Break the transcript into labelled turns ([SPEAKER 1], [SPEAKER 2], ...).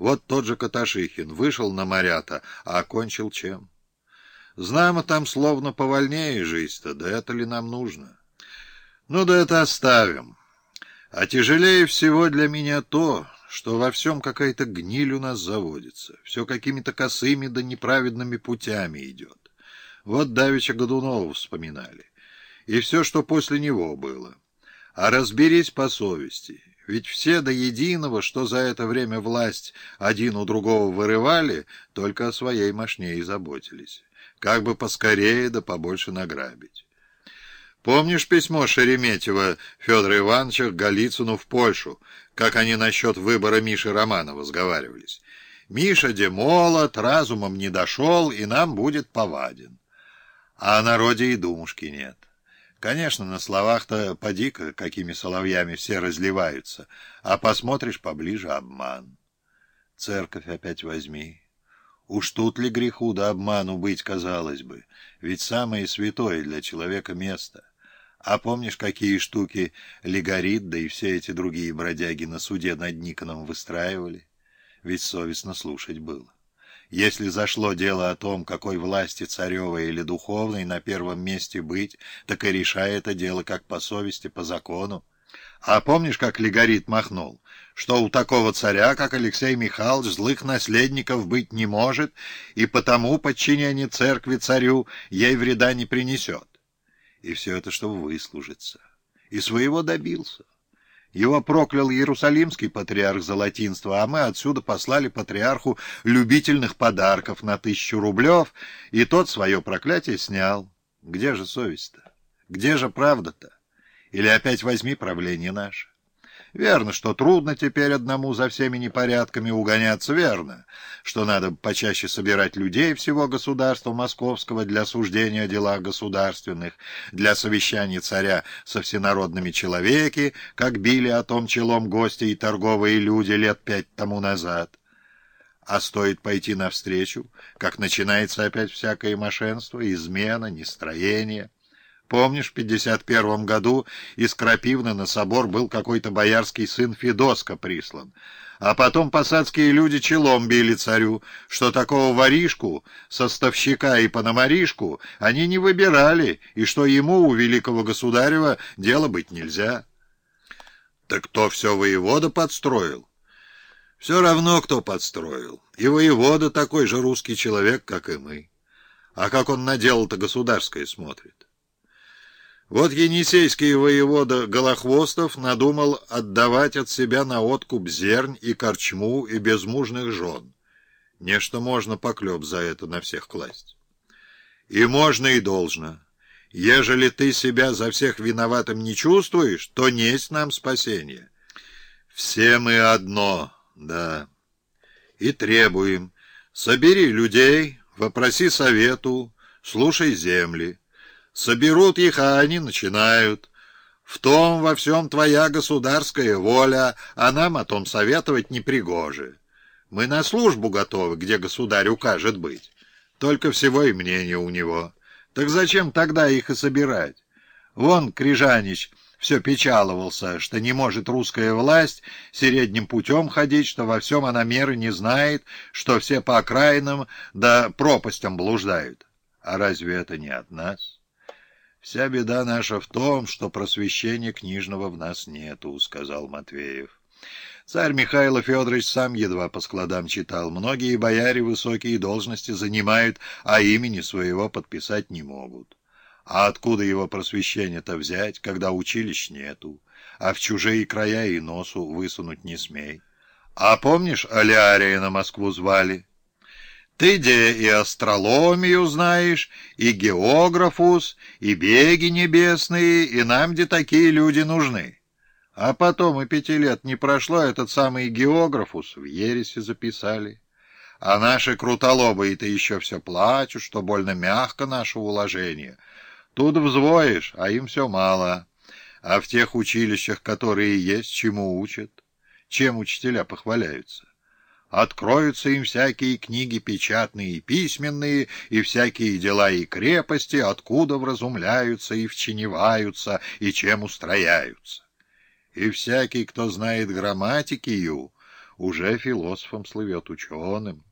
[SPEAKER 1] Вот тот же Каташихин вышел на морята, а окончил чем? Знамо там словно повольнее жизнь-то, да это ли нам нужно? Ну да это оставим. А тяжелее всего для меня то, что во всем какая-то гниль у нас заводится. Все какими-то косыми да неправедными путями идет. Вот Давича Годунова вспоминали. И все, что после него было. А разберись по совести. Ведь все до единого, что за это время власть один у другого вырывали, только о своей мошне и заботились. Как бы поскорее да побольше награбить. Помнишь письмо Шереметьева Федора Ивановича к Голицыну в Польшу, как они насчет выбора Миши Романова сговаривались? Миша де молод, разумом не дошел, и нам будет поваден. А о народе и думушки нет. Конечно, на словах-то поди-ка, какими соловьями все разливаются, а посмотришь поближе — обман. Церковь опять возьми. Уж тут ли греху да обману быть, казалось бы, ведь самое святое для человека место. А помнишь, какие штуки Легорит, да и все эти другие бродяги на суде над Никоном выстраивали? Ведь совестно слушать было. Если зашло дело о том, какой власти царевой или духовной на первом месте быть, так и решай это дело как по совести, по закону. А помнишь, как Легорит махнул, что у такого царя, как Алексей Михайлович, злых наследников быть не может, и потому подчинение церкви царю ей вреда не принесет? И все это, чтобы выслужиться. И своего добился. Его проклял Иерусалимский патриарх за латинство, а мы отсюда послали патриарху любительных подарков на тысячу рублев, и тот свое проклятие снял. Где же совесть-то? Где же правда-то? Или опять возьми правление наше? Верно, что трудно теперь одному за всеми непорядками угоняться, верно, что надо почаще собирать людей всего государства московского для суждения о делах государственных, для совещаний царя со всенародными человеки, как били о том челом гости и торговые люди лет пять тому назад. А стоит пойти навстречу, как начинается опять всякое мошенство, измена, нестроение — Помнишь, в 51 году из Крапивны на собор был какой-то боярский сын Федоска прислан. А потом посадские люди челом били царю, что такого воришку, составщика и пономаришку они не выбирали, и что ему, у великого государева, дело быть нельзя. Так кто все воевода подстроил? Все равно, кто подстроил. И воевода такой же русский человек, как и мы. А как он на дело-то государское смотрит? Вот енисейский воевода Голохвостов надумал отдавать от себя на откуп зернь и корчму и безмужных жен. Нечто можно поклеп за это на всех класть. И можно, и должно. Ежели ты себя за всех виноватым не чувствуешь, то несть нам спасение. Все мы одно, да. И требуем. Собери людей, вопроси совету, слушай земли. Соберут их, а они начинают. В том во всем твоя государская воля, а нам о том советовать не пригоже. Мы на службу готовы, где государь укажет быть. Только всего и мнение у него. Так зачем тогда их и собирать? Вон Крижанич все печаловался, что не может русская власть средним путем ходить, что во всем она меры не знает, что все по окраинам да пропастям блуждают. А разве это не от нас?» «Вся беда наша в том, что просвещения книжного в нас нету», — сказал Матвеев. Царь Михаил Федорович сам едва по складам читал. Многие бояре высокие должности занимают, а имени своего подписать не могут. А откуда его просвещение-то взять, когда училищ нету, а в чужие края и носу высунуть не смей? А помнишь, Алиария на Москву звали? Ты где и астрологию знаешь, и географус, и беги небесные, и нам где такие люди нужны. А потом и пяти лет не прошло, этот самый географус в ересе записали. А наши крутолобые-то еще все плачут, что больно мягко наше уложение. Тут взвоишь, а им все мало. А в тех училищах, которые есть, чему учат? Чем учителя похваляются? Откроются им всякие книги печатные и письменные, и всякие дела и крепости, откуда вразумляются и вчиневаются, и чем устрояются. И всякий, кто знает грамматикию, уже философом слывет, ученым.